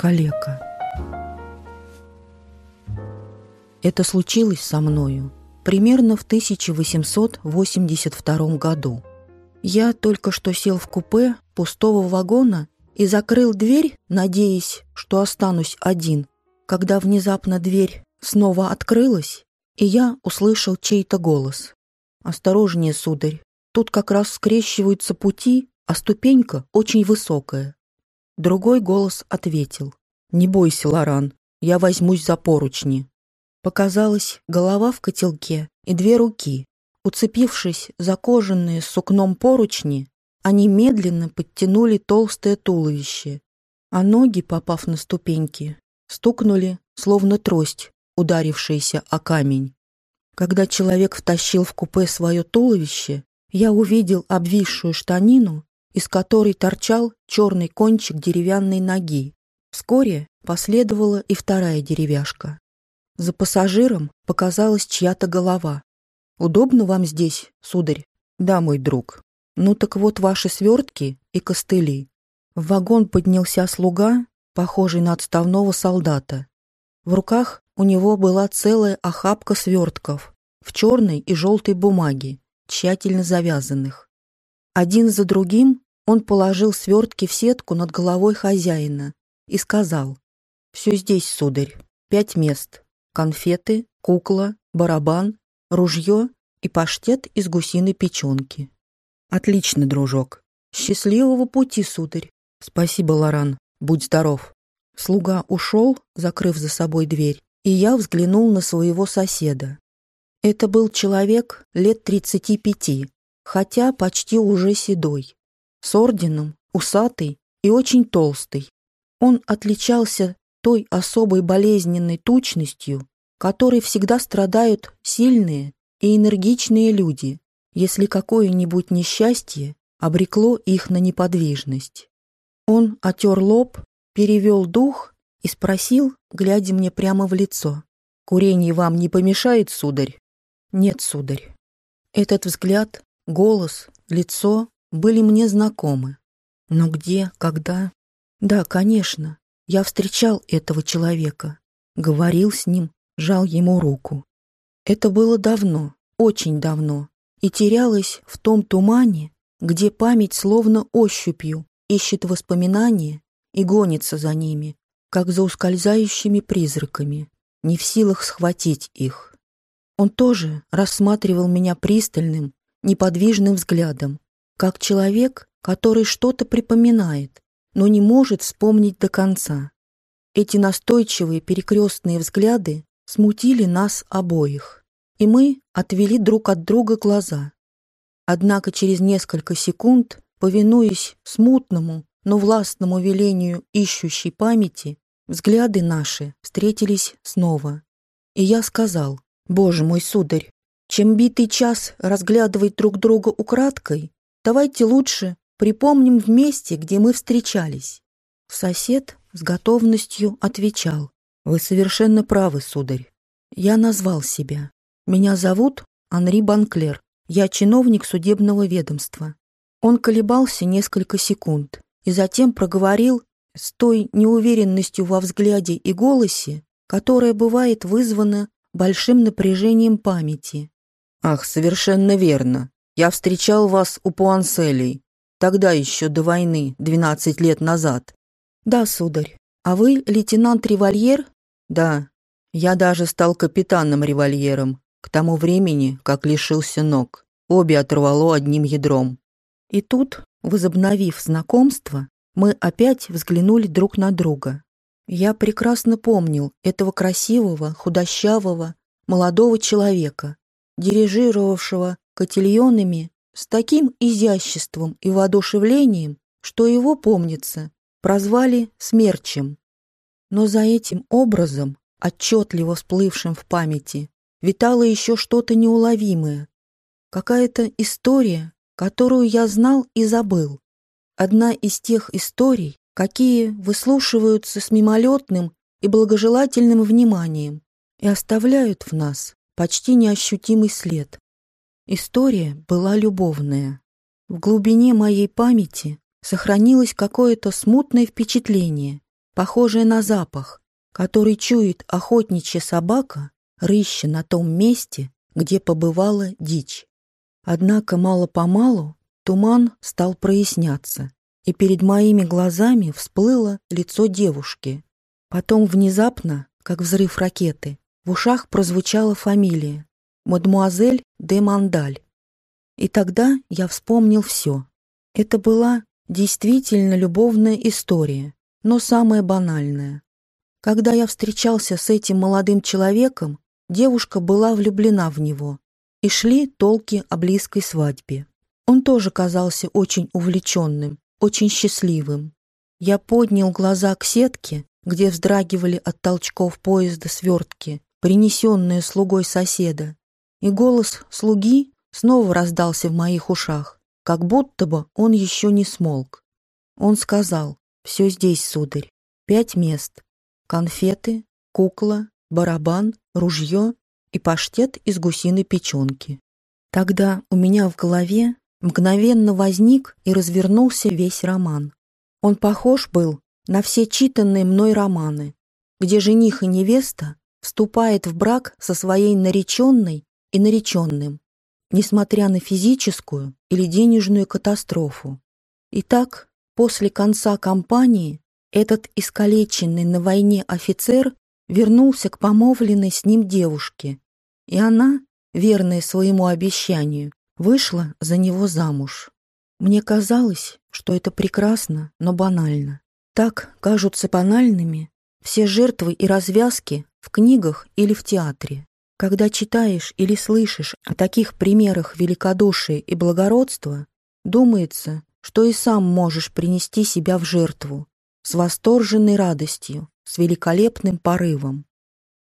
калека. Это случилось со мною примерно в 1882 году. Я только что сел в купе пустого вагона и закрыл дверь, надеясь, что останусь один, когда внезапно дверь снова открылась, и я услышал чей-то голос. «Осторожнее, сударь, тут как раз скрещиваются пути, а ступенька очень высокая». Другой голос ответил. «Не бойся, Лоран, я возьмусь за поручни». Показалась голова в котелке и две руки. Уцепившись за кожаные сукном поручни, они медленно подтянули толстое туловище, а ноги, попав на ступеньки, стукнули, словно трость, ударившаяся о камень. Когда человек втащил в купе свое туловище, я увидел обвисшую штанину, из которой торчал черный кончик деревянной ноги. Вскоре последовала и вторая деревяшка. За пассажиром показалась чья-то голова. «Удобно вам здесь, сударь?» «Да, мой друг. Ну так вот ваши свертки и костыли». В вагон поднялся слуга, похожий на отставного солдата. В руках у него была целая охапка свертков в черной и желтой бумаге, тщательно завязанных. Один за другим он положил свертки в сетку над головой хозяина и сказал, «Все здесь, сударь, пять мест, конфеты, кукла, барабан, ружье и паштет из гусиной печенки». «Отлично, дружок. Счастливого пути, сударь. Спасибо, Лоран. Будь здоров». Слуга ушел, закрыв за собой дверь, и я взглянул на своего соседа. Это был человек лет тридцати пяти, хотя почти уже седой, с орденом, усатый и очень толстый. Он отличался той особой болезненной тучностью, которой всегда страдают сильные и энергичные люди, если какое-нибудь несчастье обрекло их на неподвижность. Он отер лоб, перевел дух и спросил, глядя мне прямо в лицо, «Курение вам не помешает, сударь?» «Нет, сударь». Этот взгляд, голос, лицо были мне знакомы. Но где, когда? Да, конечно, я встречал этого человека, говорил с ним, жал ему руку. Это было давно, очень давно, и терялось в том тумане, где память словно ощупью ищет воспоминания и гонится за ними, как за ускользающими призраками, не в силах схватить их. Он тоже рассматривал меня пристальным, неподвижным взглядом, как человек, который что-то припоминает, но не может вспомнить до конца. Эти настойчивые перекрестные взгляды смутили нас обоих, и мы отвели друг от друга глаза. Однако через несколько секунд, повинуясь смутному, но властному велению ищущей памяти, взгляды наши встретились снова. И я сказал, «Боже мой, сударь, чем битый час разглядывать друг друга украдкой, давайте лучше припомним вместе, где мы встречались». Сосед с готовностью отвечал, «Вы совершенно правы, сударь. Я назвал себя. Меня зовут Анри Банклер. Я чиновник судебного ведомства». Он колебался несколько секунд и затем проговорил с той неуверенностью во взгляде и голосе, которая бывает вызвана большим напряжением памяти. «Ах, совершенно верно. Я встречал вас у Пуанселей. Тогда еще до войны, двенадцать лет назад». «Да, сударь. А вы лейтенант Револьер?» «Да. Я даже стал капитаном-револьером к тому времени, как лишился ног. Обе оторвало одним ядром». И тут, возобновив знакомство, мы опять взглянули друг на друга. Я прекрасно помнил этого красивого, худощавого, молодого человека, дирижировавшего котельонами с таким изяществом и воодушевлением, что его, помнится, прозвали смерчем. Но за этим образом, отчетливо всплывшим в памяти, витало еще что-то неуловимое, какая-то история, которую я знал и забыл. Одна из тех историй, какие выслушиваются с мимолетным и благожелательным вниманием и оставляют в нас почти неощутимый след. История была любовная. В глубине моей памяти сохранилось какое-то смутное впечатление, похожее на запах, который чует охотничья собака, рыща на том месте, где побывала дичь. Однако мало-помалу туман стал проясняться, и перед моими глазами всплыло лицо девушки. Потом внезапно, как взрыв ракеты, в ушах прозвучала фамилия — мадмуазель де Мандаль. И тогда я вспомнил все. Это была действительно любовная история, но самая банальная. Когда я встречался с этим молодым человеком, девушка была влюблена в него, и шли толки о близкой свадьбе. Он тоже казался очень увлеченным, очень счастливым. Я поднял глаза к сетке, где вздрагивали от толчков поезда свертки, принесенные слугой соседа, и голос слуги снова раздался в моих ушах, как будто бы он еще не смолк. Он сказал, «Все здесь, сударь, пять мест, конфеты, кукла, барабан, ружье и паштет из гусиной печенки». Тогда у меня в голове мгновенно возник и развернулся весь роман. Он похож был на все читанные мной романы, где жених и невеста вступает в брак со своей нареченной и нареченным, несмотря на физическую или денежную катастрофу. Итак, после конца кампании этот искалеченный на войне офицер вернулся к помолвленной с ним девушке, и она, верная своему обещанию, вышла за него замуж. Мне казалось, что это прекрасно, но банально. Так кажутся банальными все жертвы и развязки в книгах или в театре. Когда читаешь или слышишь о таких примерах великодушия и благородства, думается, что и сам можешь принести себя в жертву с восторженной радостью, с великолепным порывом.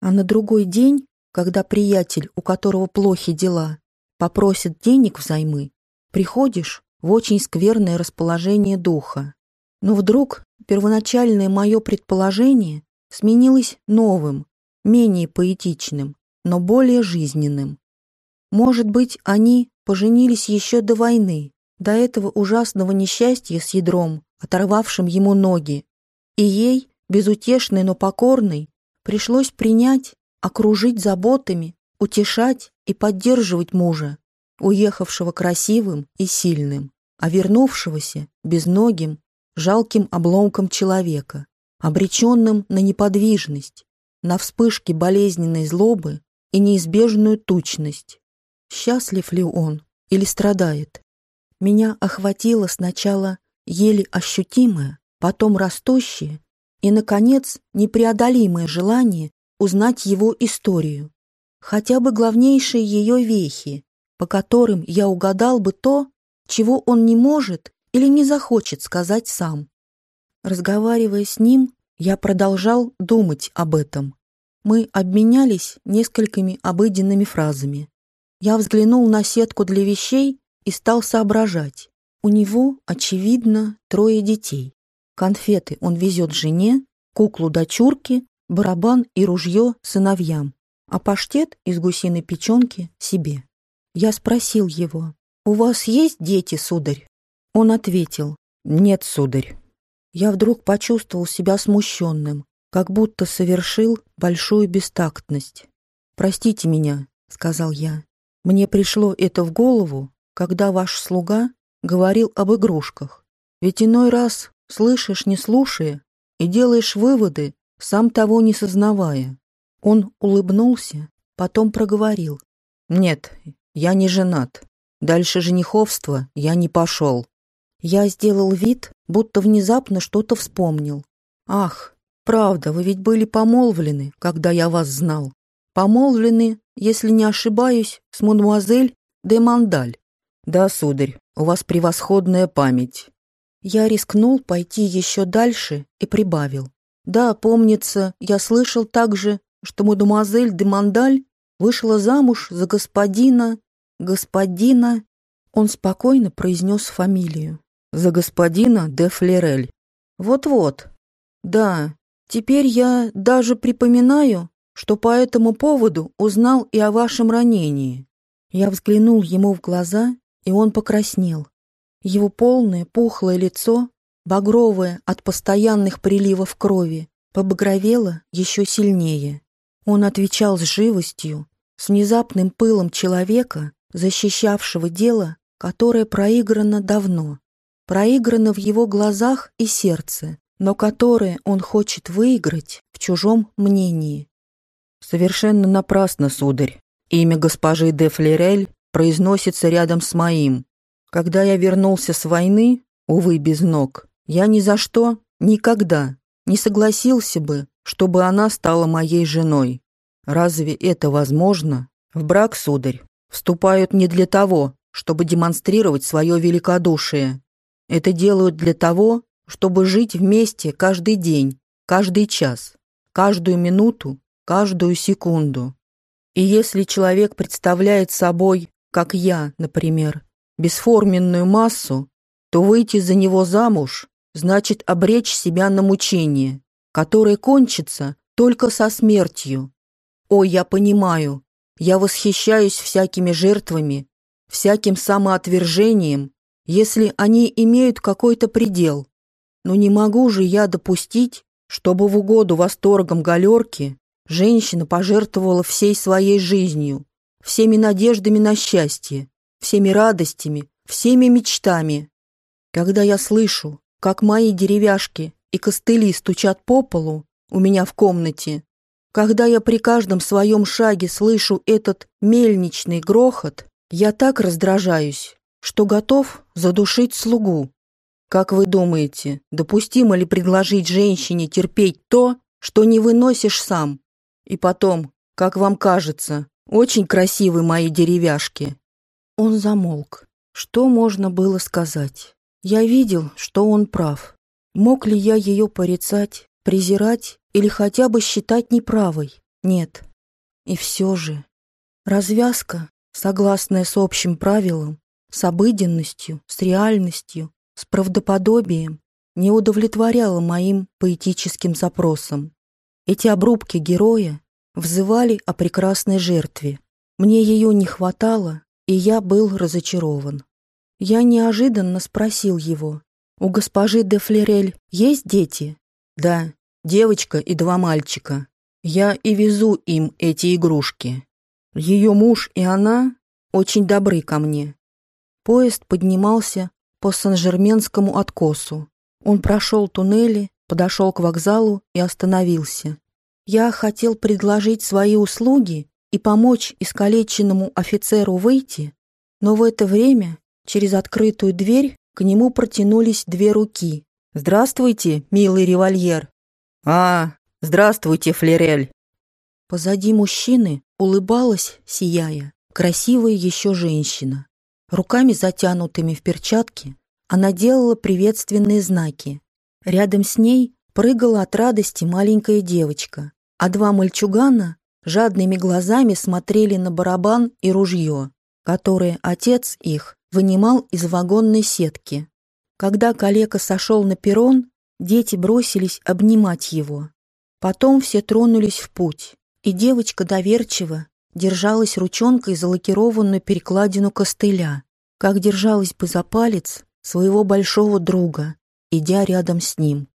А на другой день, когда приятель, у которого плохи дела, попросит денег взаймы, приходишь в очень скверное расположение духа. Но вдруг первоначальное мое предположение сменилось новым, менее поэтичным, но более жизненным. Может быть, они поженились еще до войны, до этого ужасного несчастья с ядром, оторвавшим ему ноги. И ей, безутешной, но покорной, пришлось принять, окружить заботами, утешать и поддерживать мужа, уехавшего красивым и сильным, а вернувшегося безногим, жалким обломком человека, обреченным на неподвижность, на вспышки болезненной злобы и неизбежную тучность. Счастлив ли он или страдает? Меня охватило сначала еле ощутимое, потом растущее и, наконец, непреодолимое желание узнать его историю, хотя бы главнейшие ее вехи, по которым я угадал бы то, чего он не может или не захочет сказать сам. Разговаривая с ним, я продолжал думать об этом. Мы обменялись несколькими обыденными фразами. Я взглянул на сетку для вещей и стал соображать. У него, очевидно, трое детей. Конфеты он везет жене, куклу дочурке, барабан и ружье сыновьям, а паштет из гусиной печенки себе. Я спросил его, «У вас есть дети, сударь?» Он ответил, «Нет, сударь». Я вдруг почувствовал себя смущенным как будто совершил большую бестактность. «Простите меня», — сказал я. «Мне пришло это в голову, когда ваш слуга говорил об игрушках. Ведь иной раз слышишь, не слушая, и делаешь выводы, сам того не сознавая». Он улыбнулся, потом проговорил. «Нет, я не женат. Дальше жениховства я не пошел». Я сделал вид, будто внезапно что-то вспомнил. «Ах, Правда, вы ведь были помолвлены, когда я вас знал. Помолвлены, если не ошибаюсь, с мадемуазель де Мандаль. Да, сударь, у вас превосходная память. Я рискнул пойти еще дальше и прибавил. Да, помнится, я слышал также, что мадемуазель де Мандаль вышла замуж за господина... господина... Он спокойно произнес фамилию. За господина де Флерель. Вот-вот. Да, Теперь я даже припоминаю, что по этому поводу узнал и о вашем ранении. Я взглянул ему в глаза, и он покраснел. Его полное, пухлое лицо багровое от постоянных приливов крови, побагровело еще сильнее. Он отвечал с живостью, с внезапным пылом человека, защищавшего дело, которое проиграно давно, проиграно в его глазах и сердце, но которое он хочет выиграть в чужом мнении. Совершенно напрасно, сударь. Имя госпожи де Флерель произносится рядом с моим. Когда я вернулся с войны, увы, без ног, я ни за что, никогда не согласился бы, чтобы она стала моей женой. Разве это возможно? В брак, сударь, вступают не для того, чтобы демонстрировать свое великодушие. Это делают для того, чтобы жить вместе каждый день, каждый час, каждую минуту, каждую секунду. И если человек представляет собой, как я, например, бесформенную массу, то выйти за него замуж значит обречь себя на мучение, которое кончится только со смертью. Ой, я понимаю, я восхищаюсь всякими жертвами, всяким самоотвержением, если они имеют какой-то предел. Но не могу же я допустить, чтобы в угоду восторгам галерки женщина пожертвовала всей своей жизнью, всеми надеждами на счастье, всеми радостями, всеми мечтами. Когда я слышу, как мои деревяшки и костыли стучат по полу у меня в комнате, когда я при каждом своем шаге слышу этот мельничный грохот, я так раздражаюсь, что готов задушить слугу. Как вы думаете, допустимо ли предложить женщине терпеть то, что не выносишь сам? И потом, как вам кажется, очень красивы мои деревяшки. Он замолк. Что можно было сказать? Я видел, что он прав. Мог ли я ее порицать, презирать или хотя бы считать неправой? Нет. И все же. Развязка, согласная с общим правилом, с обыденностью, с реальностью, с правдоподобием, не удовлетворяла моим поэтическим запросам. Эти обрубки героя взывали о прекрасной жертве. Мне ее не хватало, и я был разочарован. Я неожиданно спросил его, «У госпожи де Флерель есть дети?» «Да, девочка и два мальчика. Я и везу им эти игрушки. Ее муж и она очень добры ко мне». Поезд поднимался по Сан-Жерменскому откосу. Он прошел туннели, подошел к вокзалу и остановился. Я хотел предложить свои услуги и помочь искалеченному офицеру выйти, но в это время через открытую дверь к нему протянулись две руки. «Здравствуйте, милый револьер!» «А, здравствуйте, Флерель!» Позади мужчины улыбалась, сияя, красивая еще женщина. Руками затянутыми в перчатки она делала приветственные знаки. Рядом с ней прыгала от радости маленькая девочка, а два мальчугана жадными глазами смотрели на барабан и ружье, которые отец их вынимал из вагонной сетки. Когда калека сошел на перрон, дети бросились обнимать его. Потом все тронулись в путь, и девочка доверчиво держалась ручонкой за лакированную перекладину костыля, как держалась бы за палец своего большого друга, идя рядом с ним.